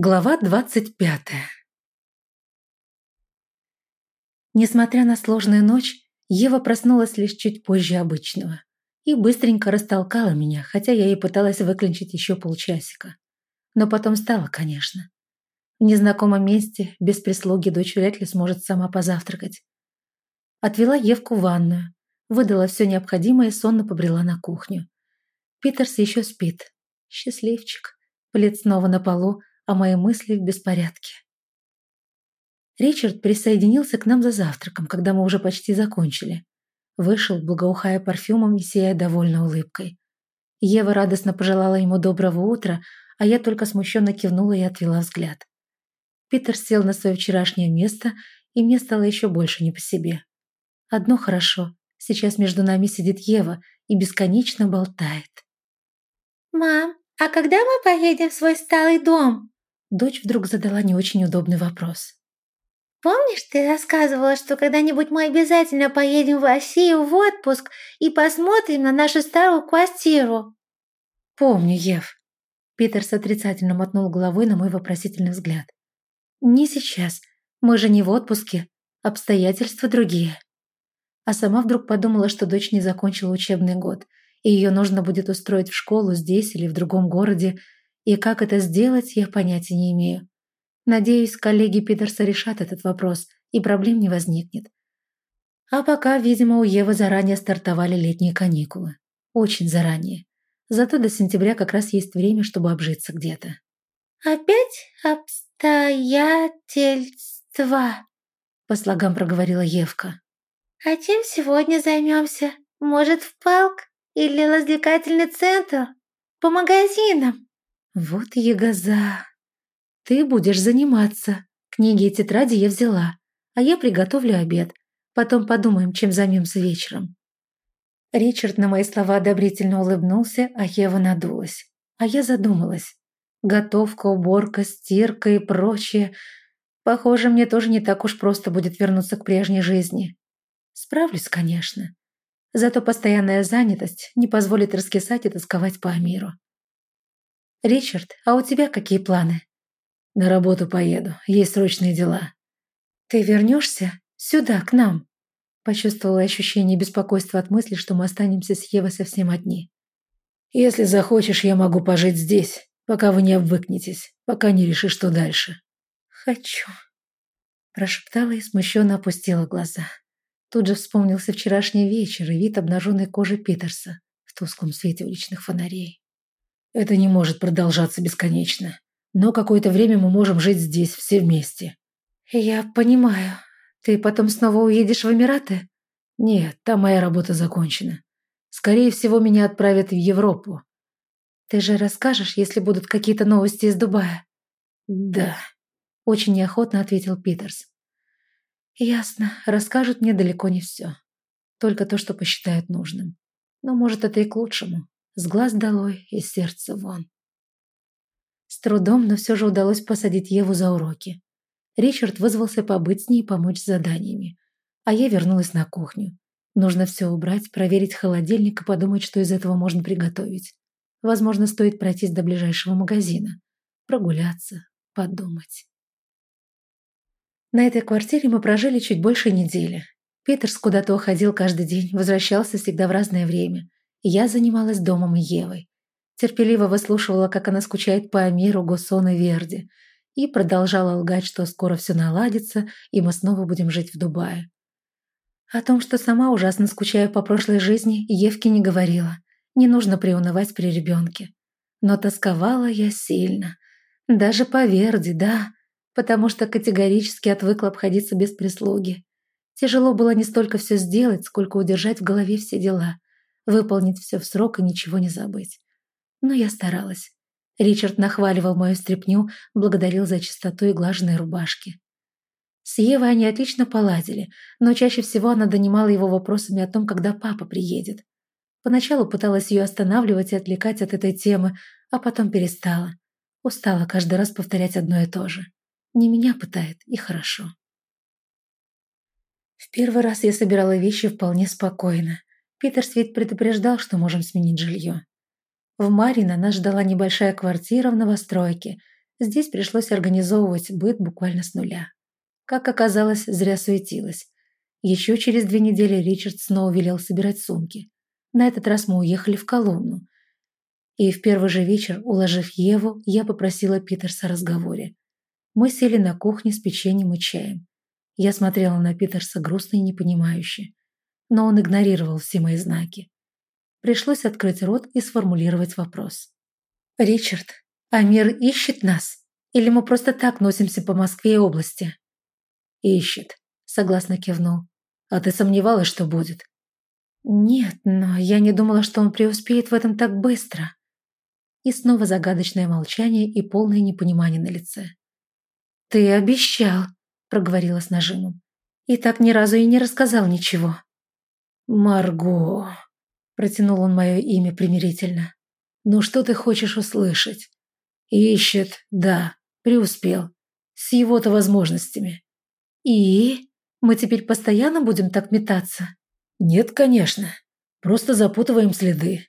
Глава двадцать пятая Несмотря на сложную ночь, Ева проснулась лишь чуть позже обычного и быстренько растолкала меня, хотя я и пыталась выклинчить еще полчасика. Но потом стала, конечно. В незнакомом месте, без прислуги, дочь вряд ли сможет сама позавтракать. Отвела Евку в ванную, выдала все необходимое и сонно побрела на кухню. Питерс еще спит. Счастливчик. Плед снова на полу, а мои мысли в беспорядке. Ричард присоединился к нам за завтраком, когда мы уже почти закончили. Вышел, благоухая парфюмом и сияя довольной улыбкой. Ева радостно пожелала ему доброго утра, а я только смущенно кивнула и отвела взгляд. Питер сел на свое вчерашнее место, и мне стало еще больше не по себе. Одно хорошо, сейчас между нами сидит Ева и бесконечно болтает. «Мам, а когда мы поедем в свой старый дом?» Дочь вдруг задала не очень удобный вопрос. «Помнишь, ты рассказывала, что когда-нибудь мы обязательно поедем в Россию в отпуск и посмотрим на нашу старую квартиру?» «Помню, Ев». Питерс отрицательно мотнул головой на мой вопросительный взгляд. «Не сейчас. Мы же не в отпуске. Обстоятельства другие». А сама вдруг подумала, что дочь не закончила учебный год, и ее нужно будет устроить в школу здесь или в другом городе, и как это сделать, я понятия не имею. Надеюсь, коллеги Питерса решат этот вопрос, и проблем не возникнет. А пока, видимо, у Евы заранее стартовали летние каникулы. Очень заранее. Зато до сентября как раз есть время, чтобы обжиться где-то. «Опять обстоятельства», — по слогам проговорила Евка. «А чем сегодня займемся? Может, в парк или развлекательный центр? По магазинам?» «Вот ягоза! Ты будешь заниматься. Книги и тетради я взяла, а я приготовлю обед. Потом подумаем, чем займемся вечером». Ричард на мои слова одобрительно улыбнулся, а Ева надулась. А я задумалась. Готовка, уборка, стирка и прочее. Похоже, мне тоже не так уж просто будет вернуться к прежней жизни. Справлюсь, конечно. Зато постоянная занятость не позволит раскисать и тосковать по миру. «Ричард, а у тебя какие планы?» «На работу поеду, есть срочные дела». «Ты вернешься? Сюда, к нам?» Почувствовала ощущение беспокойства от мысли, что мы останемся с Евой совсем одни. «Если захочешь, я могу пожить здесь, пока вы не обвыкнетесь, пока не решишь, что дальше». «Хочу», – прошептала и смущенно опустила глаза. Тут же вспомнился вчерашний вечер и вид обнаженной кожи Питерса в тусклом свете уличных фонарей. Это не может продолжаться бесконечно. Но какое-то время мы можем жить здесь все вместе. Я понимаю. Ты потом снова уедешь в Эмираты? Нет, там моя работа закончена. Скорее всего, меня отправят в Европу. Ты же расскажешь, если будут какие-то новости из Дубая? Да. Очень неохотно ответил Питерс. Ясно, расскажут мне далеко не все. Только то, что посчитают нужным. Но может это и к лучшему. С глаз долой и сердце вон. С трудом, но все же удалось посадить Еву за уроки. Ричард вызвался побыть с ней и помочь с заданиями. А я вернулась на кухню. Нужно все убрать, проверить холодильник и подумать, что из этого можно приготовить. Возможно, стоит пройтись до ближайшего магазина. Прогуляться, подумать. На этой квартире мы прожили чуть больше недели. Питерс куда-то уходил каждый день, возвращался всегда в разное время. Я занималась домом Евой. Терпеливо выслушивала, как она скучает по Амиру, Гуссон и Верди, и продолжала лгать, что скоро все наладится, и мы снова будем жить в Дубае. О том, что сама ужасно скучаю по прошлой жизни, Евке не говорила. Не нужно приунывать при ребенке. Но тосковала я сильно. Даже по Верди, да, потому что категорически отвыкла обходиться без прислуги. Тяжело было не столько все сделать, сколько удержать в голове все дела выполнить все в срок и ничего не забыть. Но я старалась. Ричард нахваливал мою стряпню, благодарил за чистоту и глаженные рубашки. С Евой они отлично поладили, но чаще всего она донимала его вопросами о том, когда папа приедет. Поначалу пыталась ее останавливать и отвлекать от этой темы, а потом перестала. Устала каждый раз повторять одно и то же. Не меня пытает, и хорошо. В первый раз я собирала вещи вполне спокойно. Питерс ведь предупреждал, что можем сменить жилье. В Марино нас ждала небольшая квартира в новостройке. Здесь пришлось организовывать быт буквально с нуля. Как оказалось, зря суетилась. Еще через две недели Ричард снова велел собирать сумки. На этот раз мы уехали в Коломну. И в первый же вечер, уложив Еву, я попросила Питерса о разговоре. Мы сели на кухне с печеньем и чаем. Я смотрела на Питерса грустно и непонимающе. Но он игнорировал все мои знаки. Пришлось открыть рот и сформулировать вопрос. «Ричард, а мир ищет нас? Или мы просто так носимся по Москве и области?» «Ищет», — согласно кивнул. «А ты сомневалась, что будет?» «Нет, но я не думала, что он преуспеет в этом так быстро». И снова загадочное молчание и полное непонимание на лице. «Ты обещал», — проговорила с нажимом. «И так ни разу и не рассказал ничего». «Марго», — протянул он мое имя примирительно. «Ну что ты хочешь услышать?» «Ищет, да, преуспел. С его-то возможностями». «И? Мы теперь постоянно будем так метаться?» «Нет, конечно. Просто запутываем следы.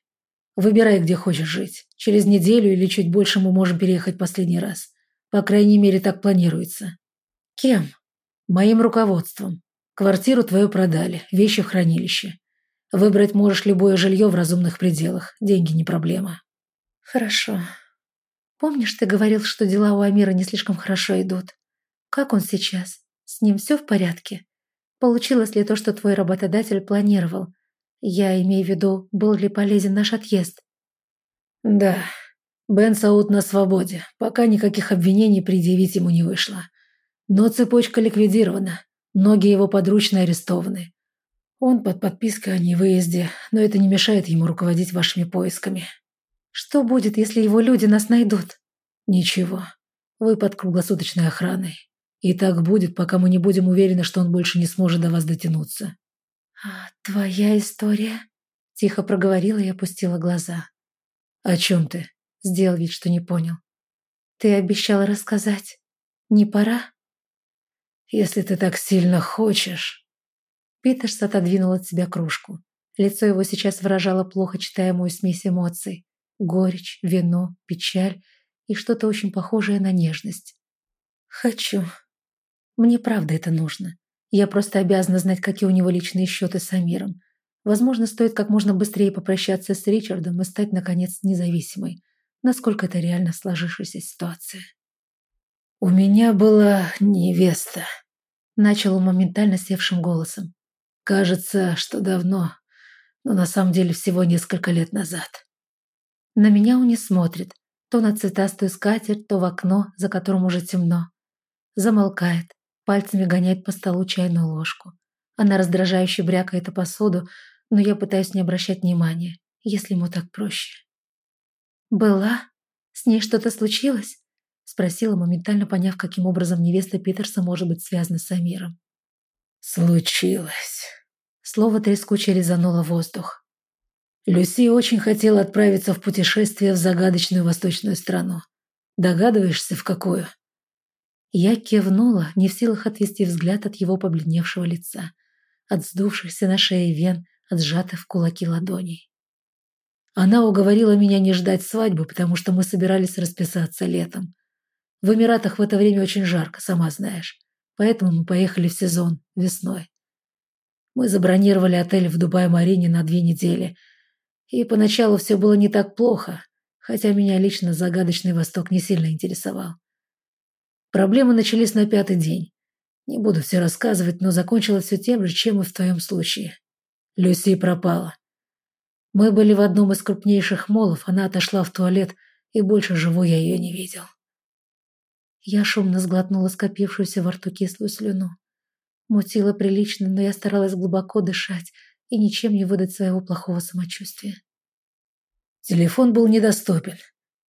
Выбирай, где хочешь жить. Через неделю или чуть больше мы можем переехать последний раз. По крайней мере, так планируется. Кем? Моим руководством. Квартиру твою продали, вещи в хранилище. Выбрать можешь любое жилье в разумных пределах. Деньги не проблема. Хорошо. Помнишь, ты говорил, что дела у Амира не слишком хорошо идут? Как он сейчас? С ним все в порядке? Получилось ли то, что твой работодатель планировал? Я имею в виду, был ли полезен наш отъезд? Да, Бен Саут на свободе, пока никаких обвинений предъявить ему не вышло. Но цепочка ликвидирована, многие его подручные арестованы. Он под подпиской о невыезде, но это не мешает ему руководить вашими поисками. Что будет, если его люди нас найдут? Ничего. Вы под круглосуточной охраной. И так будет, пока мы не будем уверены, что он больше не сможет до вас дотянуться. «А твоя история?» Тихо проговорила и опустила глаза. «О чем ты?» Сделал вид, что не понял. Ты обещал рассказать. Не пора? Если ты так сильно хочешь. Питерс отодвинул от себя кружку. Лицо его сейчас выражало плохо читаемую смесь эмоций. Горечь, вино, печаль и что-то очень похожее на нежность. «Хочу. Мне правда это нужно. Я просто обязана знать, какие у него личные счеты с Амиром. Возможно, стоит как можно быстрее попрощаться с Ричардом и стать, наконец, независимой насколько это реально сложившаяся ситуация. «У меня была невеста», — начал он моментально севшим голосом. «Кажется, что давно, но на самом деле всего несколько лет назад». На меня он не смотрит, то на цветастую скатерть, то в окно, за которым уже темно. Замолкает, пальцами гоняет по столу чайную ложку. Она раздражающе брякает о посуду, но я пытаюсь не обращать внимания, если ему так проще. «Была? С ней что-то случилось?» Спросила, моментально поняв, каким образом невеста Питерса может быть связана с Амиром. «Случилось». Слово трескуче резануло воздух. Люси очень хотела отправиться в путешествие в загадочную восточную страну. Догадываешься, в какую? Я кивнула, не в силах отвести взгляд от его побледневшего лица, от сдувшихся на шее вен, от сжатых в кулаки ладоней. Она уговорила меня не ждать свадьбы, потому что мы собирались расписаться летом. В Эмиратах в это время очень жарко, сама знаешь. Поэтому мы поехали в сезон, весной. Мы забронировали отель в Дубай-Марине на две недели. И поначалу все было не так плохо, хотя меня лично загадочный Восток не сильно интересовал. Проблемы начались на пятый день. Не буду все рассказывать, но закончилось все тем же, чем и в твоем случае. Люси пропала. Мы были в одном из крупнейших молов, она отошла в туалет, и больше живой я ее не видел. Я шумно сглотнула скопившуюся во рту кислую слюну. Мутила прилично, но я старалась глубоко дышать и ничем не выдать своего плохого самочувствия. Телефон был недоступен.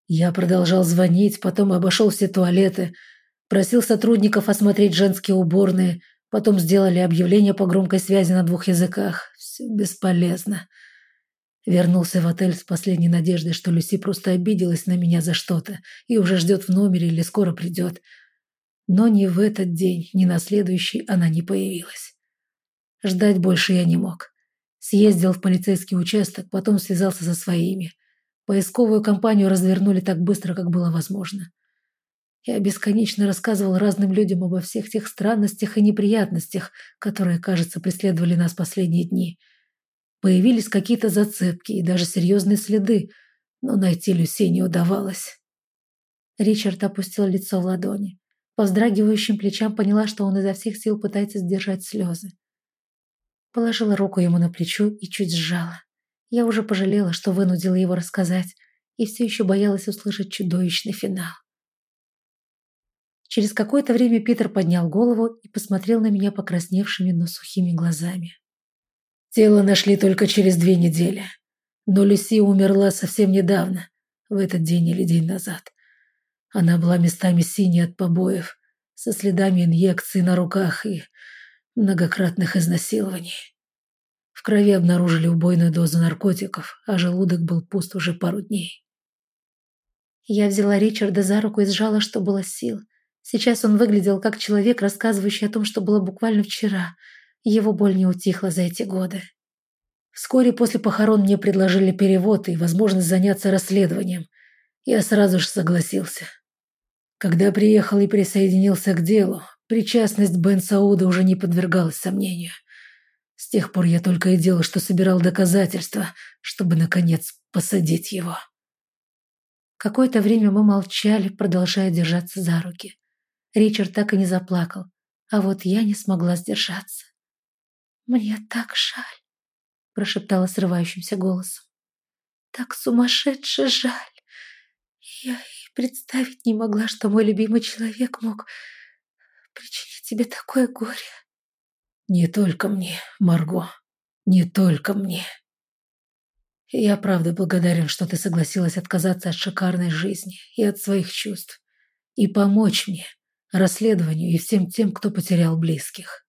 Я продолжал звонить, потом обошел все туалеты, просил сотрудников осмотреть женские уборные, потом сделали объявление по громкой связи на двух языках. Все бесполезно. Вернулся в отель с последней надеждой, что Люси просто обиделась на меня за что-то и уже ждет в номере или скоро придет. Но ни в этот день, ни на следующий она не появилась. Ждать больше я не мог. Съездил в полицейский участок, потом связался со своими. Поисковую кампанию развернули так быстро, как было возможно. Я бесконечно рассказывал разным людям обо всех тех странностях и неприятностях, которые, кажется, преследовали нас последние дни. Появились какие-то зацепки и даже серьезные следы, но найти Люси не удавалось. Ричард опустил лицо в ладони. По вздрагивающим плечам поняла, что он изо всех сил пытается сдержать слезы. Положила руку ему на плечо и чуть сжала. Я уже пожалела, что вынудила его рассказать, и все еще боялась услышать чудовищный финал. Через какое-то время Питер поднял голову и посмотрел на меня покрасневшими, но сухими глазами. Тело нашли только через две недели. Но Люси умерла совсем недавно, в этот день или день назад. Она была местами синей от побоев, со следами инъекций на руках и многократных изнасилований. В крови обнаружили убойную дозу наркотиков, а желудок был пуст уже пару дней. Я взяла Ричарда за руку и сжала, что было сил. Сейчас он выглядел как человек, рассказывающий о том, что было буквально вчера. Его боль не утихла за эти годы. Вскоре после похорон мне предложили перевод и возможность заняться расследованием. Я сразу же согласился. Когда приехал и присоединился к делу, причастность Бен Сауда уже не подвергалась сомнению. С тех пор я только и делал, что собирал доказательства, чтобы, наконец, посадить его. Какое-то время мы молчали, продолжая держаться за руки. Ричард так и не заплакал, а вот я не смогла сдержаться. «Мне так жаль», — прошептала срывающимся голосом. «Так сумасшедше жаль. Я и представить не могла, что мой любимый человек мог причинить тебе такое горе». «Не только мне, Марго, не только мне». Я правда благодарен, что ты согласилась отказаться от шикарной жизни и от своих чувств и помочь мне, расследованию и всем тем, кто потерял близких.